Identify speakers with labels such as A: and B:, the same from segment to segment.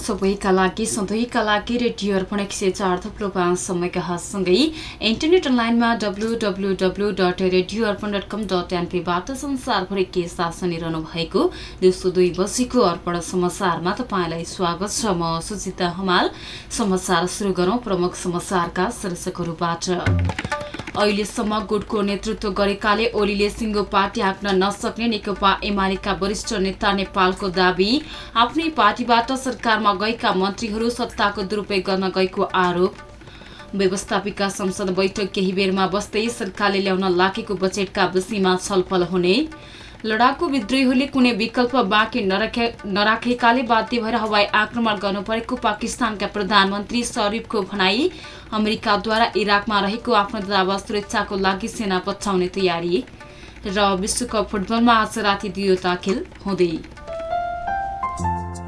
A: सबैका लागि सधैँका लागि रेडियो अर्पण एक सय चार थप्लो पाँच समयका सँगै इन्टरनेट अनलाइनमा W W W dot radio Arpan dot com dot एनपीबाट संसारभरि के साथ सुनिरहनु भएको दिउँसो दुई बजीको अर्पण समाचारमा तपाईँलाई स्वागत छ म सुजिता हमाल। समाचार सुरु गरौँ प्रमुख समाचारका शीर्षकहरूबाट। अहिलेसम्म गुटको नेतृत्व गरेकाले ओलीले सिङ्गो पार्टी हाँक्न नसक्ने नेकपा एमालेका वरिष्ठ नेता नेपालको दावी आफ्नै पार्टीबाट सरकारमा गएका मन्त्रीहरू सत्ताको दुरूपयोग गर्न गएको आरोप। व्यवस्थापिका संसद बैठक केही बेरमा बस्दै सरकारले ल्याउन लागेको बजेटका विषयमा छलफल हुने। लडाकु विद्रोहीहरूले कुनै विकल्प बाँकी नराखेकाले बाध्य भएर हवाई आक्रमण गर्नु परेको पाकिस्तानका प्रधानमन्त्री शरीफको भनाई अमेरिकाद्वारा इराकमा रहेको आफ्नो दूतावास सुरक्षाको लागि सेना पछाउने तयारी र विश्वकप फुटबलमा आज राति दुईवटा खेल हुँदै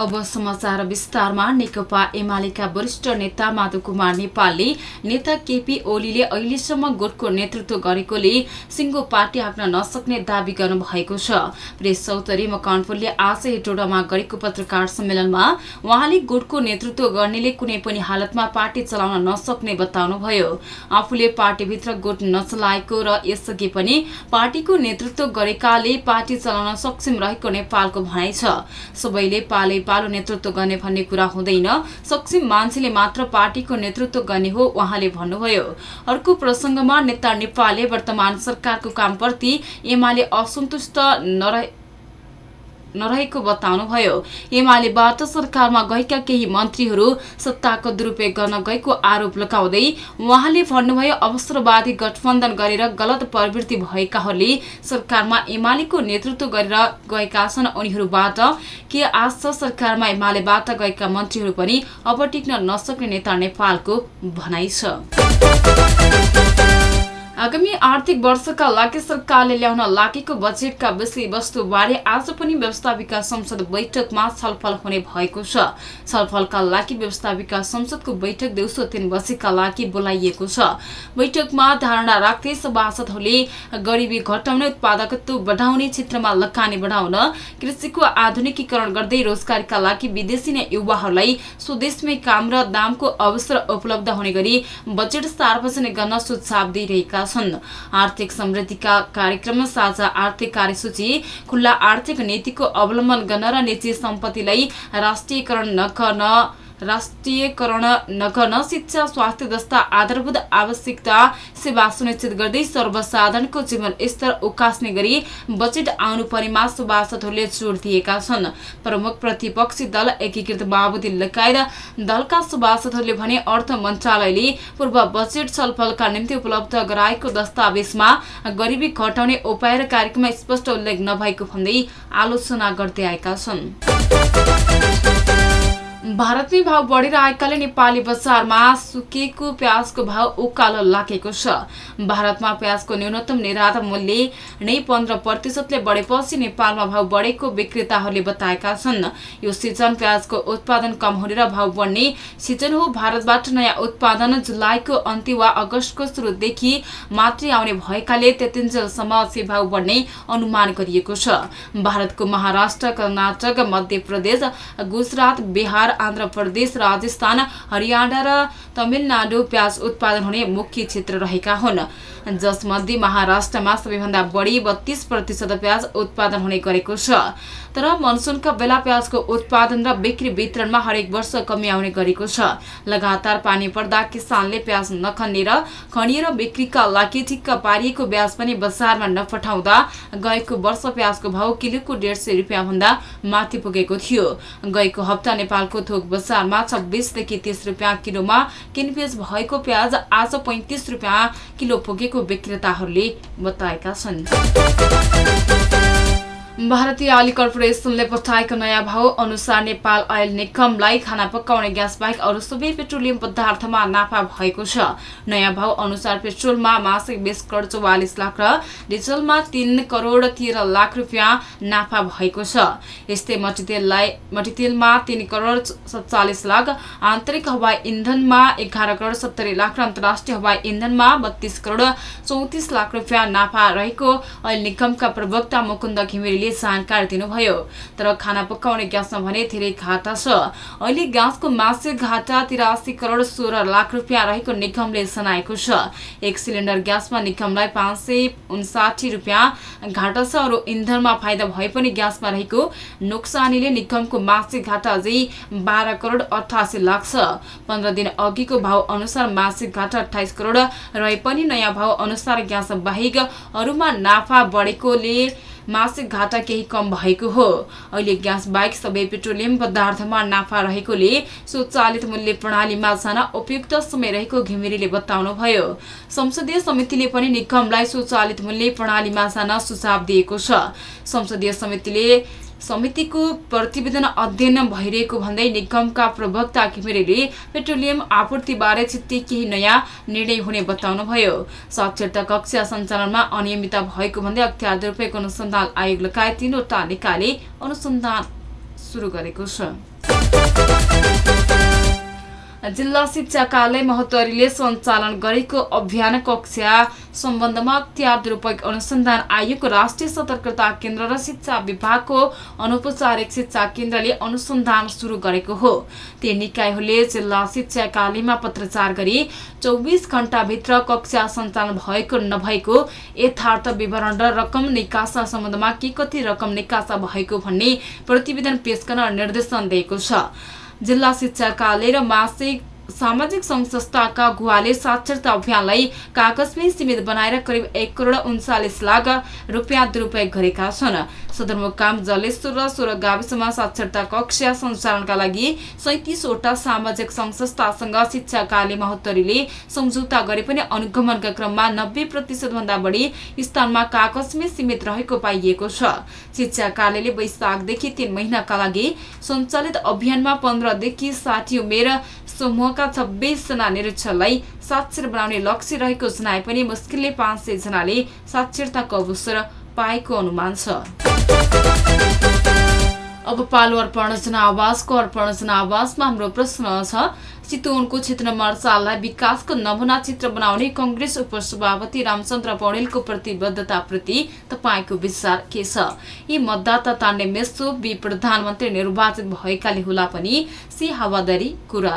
A: अब समाचार विस्तारमा नेकपा एमालेका वरिष्ठ नेता माधव कुमार नेपालले नेता केपी ओलीले अहिलेसम्म गुटको नेतृत्व गरेकोले सिङ्गो पार्टी हाँक्न नसक्ने दावी गर्नुभएको छ। प्रेस चौधरी मकनपुरले आज हेटोडामा गरेको पत्रकार सम्मेलनमा उहाँले गुटको नेतृत्व गर्नेले कुनै पनि हालतमा पार्टी चलाउन नसक्ने बताउनुभयो। आफूले पार्टीभित्र गुट नचलाएको र यसअघि पनि पार्टीको नेतृत्व गरेकाले पार्टी चलाउन सक्षम रहेको नेपालको भनाइ छ। सबैले पाले पालो नेतृत्व गर्ने भन्ने कुरा हुँदैन। सक्षम मान्छेले मात्र पार्टीको नेतृत्व गर्ने हो उहाँले भन्नुभयो। अर्को प्रसंगमा नेता नेपालले वर्तमान सरकारको कामप्रति एमाले असन्तुष्ट नरहे नरहेको बताउनुभयो। एमालेबाट सरकारमा गएका केही मन्त्रीहरू सत्ताको दुरूपयोग गर्न गएको आरोप लगाउँदै उहाँले भन्नुभयो अवसरवादी गठबन्धन गरेर गलत प्रवृत्ति भएकाहरूले सरकारमा एमालेको नेतृत्व गरेर गएका छन्। उनीहरूबाट के छ सरकारमा एमालेबाट गएका मन्त्रीहरू पनि अब टिक्न नसक्ने नेता नेपालको भनाइ छ। आगामी आर्थिक वर्षका लागि सरकारले ल्याउन लागेको बजेटका विषयवस्तुबारे आज पनि व्यवस्थापिका संसद बैठकमा छलफल हुने भएको छ। छलफलका लागि व्यवस्थापिका संसदको बैठक दिउँसो तीन बजेका लागि बोलाइएको छ। बैठकमा धारणा राख्दै सभासदहरूले गरिबी घटाउने उत्पादकत्व बढाउने क्षेत्रमा लगानी बढाउन कृषिको आधुनिकीकरण गर्दै रोजगारीका लागि विदेशी नै युवाहरूलाई स्वदेशमै काम र दामको अवसर उपलब्ध हुने गरी बजेट सार्वजनिक गर्न सुझाव दिइरहेका छन्। आर्थिक समृद्धिका कार्यक्रम साझा आर्थिक कार्यसूची खुल्ला आर्थिक नीतिको अवलम्बन गर्न र निजी सम्पत्तिलाई राष्ट्रियकरण नगर्न राष्ट्रियकरण नगर्न शिक्षा स्वास्थ्य जस्ता आधारभूत आवश्यकता सेवा सुनिश्चित गर्दै सर्वसाधारणको जीवन स्तर उकास्ने गरी बजेट आउनु पर्नेमा सभासदहरूले जोड़ दिएका छन्। प्रमुख प्रतिपक्षी दल एकीकृत माओवादी लगायत दलका सभासदहरूले भने अर्थ मन्त्रालयले पूर्व बजेट छलफलका निम्ति उपलब्ध गराएको दस्तावेजमा गरिबी घटाउने उपाय र कार्यक्रममा स्पष्ट उल्लेख नभएको भन्दै आलोचना गर्दै आएका छन्। भारतमै भाव बढेर आएकाले नेपाली बजारमा सुकेको प्याजको भाव उकालो लागेको छ। भारतमा प्याजको न्यूनतम निर्यात मूल्य नै पन्ध्र प्रतिशतले बढेपछि नेपालमा भाव बढेको विक्रेताहरूले बताएका छन्। यो सिजन प्याजको उत्पादन कम हुने र भाव बढ्ने सिजन हो। भारतबाट नयाँ उत्पादन जुलाईको अन्त्य वा अगस्तको सुरुदेखि मात्रै आउने भएकाले त्यतिन्जेलसम्म अझै भाव बढ्ने अनुमान गरिएको छ। भारतको महाराष्ट्र कर्नाटक मध्य प्रदेश गुजरात बिहार आन्ध्र प्रदेश राजस्थान हरियाणा र तमिलनाडु प्याज उत्पादन हुने मुख्य क्षेत्र रहेका हुन्। जसमध्ये महाराष्ट्रमा सबैभन्दा बढी बत्तीस प्रतिशत प्याज उत्पादन हुने गरेको छ। तर मनसुनका बेला प्याजको उत्पादन र बिक्री वितरणमा हरेक वर्ष कमी आउने गरेको छ। लगातार पानी पर्दा किसानले प्याज नखन्ने र खनिएर बिक्रीका लागि ठिक्क पारिएको ब्याज पनि बजारमा नपठाउँदा गएको वर्ष प्याजको भाउ किलोको डेढ सय रुपियाँ भन्दा माथि पुगेको थियो। गएको हप्ता नेपालको थोक बजारमा छब्बिसदेखि तीस रुपियाँ किलोमा किनबेच भएको प्याज आज पैँतिस रुपियाँ किलो पुगेको विक्रेताहरूले बताएका छन्। भारतीय आयल कर्पोरेसनले पठाएको नयाँ भाव अनुसार नेपाल आयल निगमलाई खाना पकाउने ग्यास बाहेक अरू सबै पेट्रोलियम पदार्थमा नाफा भएको छ। नयाँ भाव अनुसार पेट्रोलमा मासिक बिस करोड चौवालिस लाख र डिजलमा तीन करोड तेह्र लाख रुपियाँ नाफा भएको छ। यस्तै मटितेललाई मटितेलमा तीन करोड सत्तालिस लाख आन्तरिक हवाई इन्धनमा एघार करोड सत्तरी लाख र अन्तर्राष्ट्रिय हवाई इन्धनमा बत्तीस करोड चौतिस लाख रुपियाँ नाफा रहेको ऐल निगमका प्रवक्ता मुकुन्द घिमिरेले जानकारी दिनुभयो। तर खाना पकाउने ग्यासमा भने धेरै घाटा छ। अहिले ग्यासको मासिक घाटा तिरासी करोड सोह्र लाख रुपियाँ रहेको निगमले जनाएको छ। एक सिलिन्डर ग्यासमा निगमलाई पाँच सय उन्साठी रुपियाँ घाटा छ। अरू इन्धनमा फाइदा भए पनि ग्यासमा रहेको नोक्सानीले निगमको मासिक घाटा अझै बाह्र करोड अठासी लाख छ। पन्ध्र दिन अघिको भाव अनुसार मासिक घाटा अठाइस करोड रहे पनि नयाँ भाव अनुसार ग्यास बाहेक अरूमा नाफा बढेकोले मासिक घाटा केही कम भएको हो। अहिले ग्यास बाहेक सबै पेट्रोलियम पदार्थमा नाफा रहेकोले स्वचालित मूल्य प्रणालीमा जान उपयुक्त समय रहेको घिमिरेले बताउनुभयो। संसदीय समितिले पनि निगमलाई स्वचालित मूल्य प्रणालीमा जान सुझाव दिएको छ। संसदीय समितिले समितिको प्रतिवेदन अध्ययन भइरहेको भन्दै निगमका प्रवक्ता घिमिरेले पेट्रोलियम आपूर्तिबारे छिट्टै केही नयाँ निर्णय हुने बताउनुभयो। साक्षरता कक्षा सञ्चालनमा अनियमितता भएको भन्दै अख्तियार दुरूपयोग अनुसन्धान आयोग लगायत तीनवटा निकायले अनुसन्धान सुरु गरेको छ। जिल्ला शिक्षा कार्यालय महोत्तरीले सञ्चालन गरेको अभियान कक्षा सम्बन्धमा अख्तियार दुरूपयोग अनुसन्धान आयोगको राष्ट्रिय सतर्कता केन्द्र र शिक्षा विभागको अनौपचारिक शिक्षा केन्द्रले अनुसन्धान सुरु गरेको हो। ती निकायहरूले जिल्ला शिक्षा कार्यालयमा पत्रचार गरी चौबिस घण्टाभित्र कक्षा सञ्चालन भएको नभएको यथार्थ विवरण र रकम निकासा सम्बन्धमा के कति रकम निकासा भएको भन्ने प्रतिवेदन पेश गर्न निर्देशन दिएको छ। जिल्ला शिक्षा कार्यालय र मासिक सामाजिक सङ्घ संस्थाका गुवाले साक्षरता अभियानलाई कागजमै सीमित बनाएर करिब एक करोड उन्चालिस लाख रुपियाँ दुरुपयोग गरेका छन्। सदरमुकाम जलेश्वर र सोह्र गाविसमा साक्षरता कक्षा सञ्चालनका लागि सैतिसवटा सामाजिक सङ्घ संस्थासँग शिक्षा कार्य महोत्तरीले सम्झौता गरे पनि अनुगमनका क्रममा नब्बे प्रतिशत भन्दा बढी स्थानमा कागजमै सीमित रहेको पाइएको छ। शिक्षा कार्यालयले वैशाखदेखि तीन महिनाका लागि सञ्चालित अभियानमा पन्ध्रदेखि साठी उमेर समूहका छब्बिसजना निरीक्षणलाई साक्षर बनाउने लक्ष्य रहेको जनाए पनि मुस्किलले पाँच सय जनाले साक्षरताको अवसर पाएको अनुमान छ। अब पालो अर्पण जनावासको अर्पण जनावासमा हाम्रो प्रश्न छ चितवनको क्षेत्र विकासको नमुना चित्र बनाउने कङ्ग्रेस उपसभापति रामचन्द्र पौडेलको प्रतिबद्धताप्रति तपाईँको विचार के छ? यी मतदाता तान्ने मेसो बी प्रधानमन्त्री निर्वाचित भएकाले होला पनि सी हावादारी कुरा।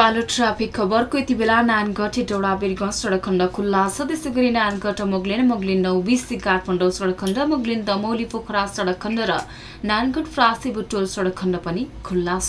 A: पालो ट्राफिक खबरको यति बेला नानगढ डौडा बिरगंज सडक खण्ड खुल्ला छ। त्यसै गरी नानगढ मोगलिन मोगलिन नौ बिसी काठमाडौँ सडक खण्ड मोगलिन दमौली पोखरा सडक खण्ड र नानगढ फ्रासी बुटोल सडक खण्ड पनि खुल्ला छ।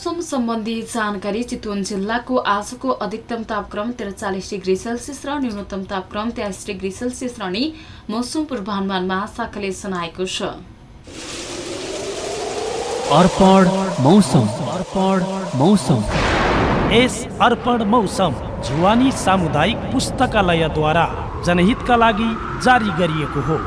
A: मौसम सम्बन्धी जानकारी चितवन जिल्लाको आजको अधिकतम तापक्रम त्रिचालिस डिग्री सेल्सियस र न्यूनतम तापक्रम तेइस डिग्री सेल्सियस रहने मौसम पूर्वानुमान महाशाखाले जनाएको छ।
B: अर्पण मौसम
C: जुवानी सामुदायिक पुस्तकालयद्वारा जनहितका लागि जारी गरिएको हो।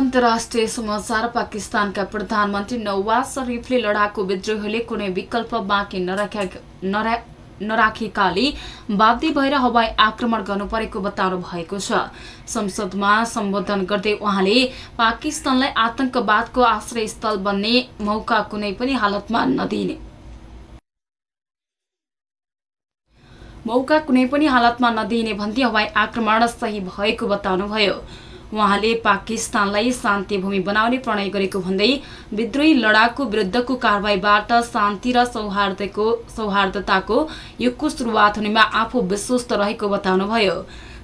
A: अन्तर्राष्ट्रिय समाचार पाकिस्तानका प्रधानमन्त्री नवाज शरीफले लडाकु विद्रोहीले कुनै विकल्प बाँकी नराखेकाले बाध्य भएर हवाई आक्रमण गर्नु परेको बताउनु भएको छ। संसदमा सम्बोधन गर्दै उहाँले पाकिस्तानलाई आतंकवादको आश्रयस्थल बन्ने मौका कुनै पनि हालतमा नदिने। मौका कुनै पनि हालतमा नदिने भन्दै हवाई आक्रमण सही भएको बताउनुभयो। उहाँले पाकिस्तानलाई शान्ति भूमि बनाउने प्रणय गरेको भन्दै विद्रोही लडाकु विरुद्धको कारवाहीबाट शान्ति र सौहार्दको सौहार्दताको युगको सुरुवात हुनेमा आफू विश्वस्त रहेको बताउनुभयो।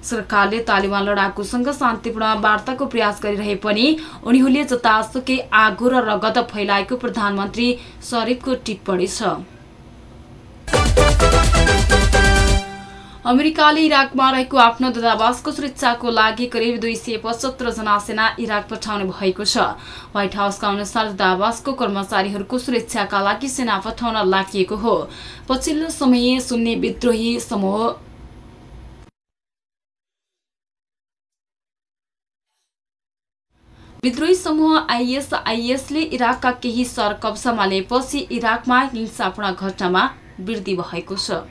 A: सरकारले तालिबान लडाकुसँग शान्तिपूर्ण वार्ताको प्रयास गरिरहे पनि उनीहरूले जतासुकै आगो र रगत फैलाएको प्रधानमन्त्री शरीफको टिप्पणी छ। अमेरिकाले इराकमा रहेको आफ्नो दूतावासको सुरक्षाको लागि करिब दुई सय पचहत्तर जना सेना इराक पठाउने भएको छ। व्हाइट हाउसका अनुसार दूतावासको कर्मचारीहरूको सुरक्षाका लागि सेना पठाउन लागि हो। पछिल्लो समय सुन्ने विद्रोही समूह विद्रोही समूह आइएसआइएसले इराकका केही सहर कब्जामा लिएपछि इराकमा हिंसापूर्ण घटनामा वृद्धि भएको छ।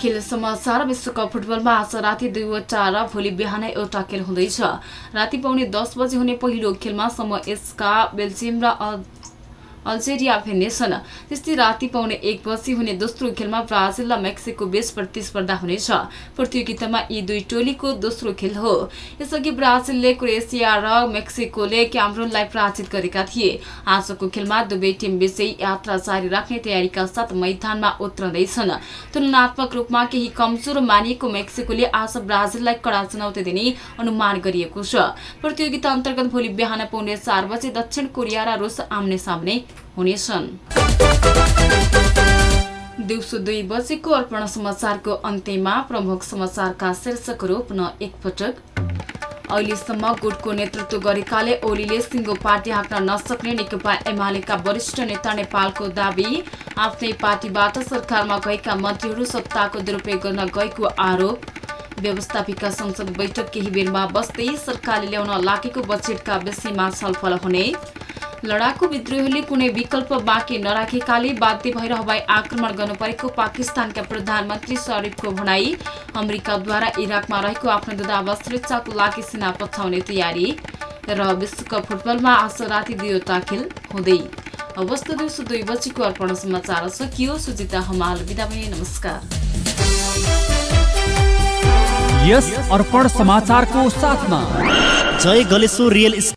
A: खेल समाचार विश्वकप फुटबलमा आज राति दुईवटा र भोलि बिहान एउटा खेल हुँदैछ। राति पाउने दस बजे हुने पहिलो खेलमा समूह यसका बेल्जियम र अल्जेरिया भिन्नेछन् त्यस्तै राति पाउने एक बजी हुने दोस्रो खेलमा ब्राजिल र मेक्सिको बीच प्रतिस्पर्धा हुनेछ। प्रतियोगितामा यी दुई टोलीको दोस्रो खेल हो। यसअघि ब्राजिलले क्रोएसिया र मेक्सिकोले क्यामरूनलाई पराजित गरेका थिए। आजको खेलमा दुवै टिम बीचै यात्रा जारी राख्ने तयारीका साथ मैदानमा उत्रँदैछन्। तुलनात्मक रूपमा केही कमजोर मानिएको मेक्सिकोले आज ब्राजिललाई कडा चुनौती दिने अनुमान गरिएको छ। प्रतियोगिता अन्तर्गत भोलि बिहान पाउने चार बजे दक्षिण कोरिया र रुस आम्ने सामने हुनेछन्। दिउँसो दुई बजेको अर्पण समाचारको अन्त्यमा प्रमुख समाचारका शीर्षकहरू पुनः एकपटक। अहिलेसम्म गुटको नेतृत्व गरेकाले ओलीले सिङ्गो पार्टी हाँक्न नसक्ने नेकपा एमालेका वरिष्ठ नेता नेपालको दावी आफ्नै पार्टीबाट सरकारमा गएका मन्त्रीहरू सत्ताको दुरुपयोग गर्न गएको आरोप। व्यवस्थापिका संसद बैठक केही बेरमा बस्दै सरकारले ल्याउन लागेको बजेटका विषयमा छलफल हुने। लडाकु विद्रोहीले कुनै विकल्प बाँकी नराखेकाले बाध्य भएर हवाई आक्रमण गर्नु परेको पाकिस्तानका प्रधानमन्त्री शरीफको भनाई। अमेरिकाद्वारा इराकमा रहेको आफ्नो दूतावास सुरक्षाको लागि सेना पठाउने तयारी र विश्वकप फुटबलमा आज राति दुईवटा खेल हुँदै। अवस्था दिउँसो दुई बजीको अर्पण समाचार सकियो। सुजिता हमाल बिदा पनि नमस्कार।
B: यस अर्पण समाचारको साथमा।
D: जय गलेश्वर रियल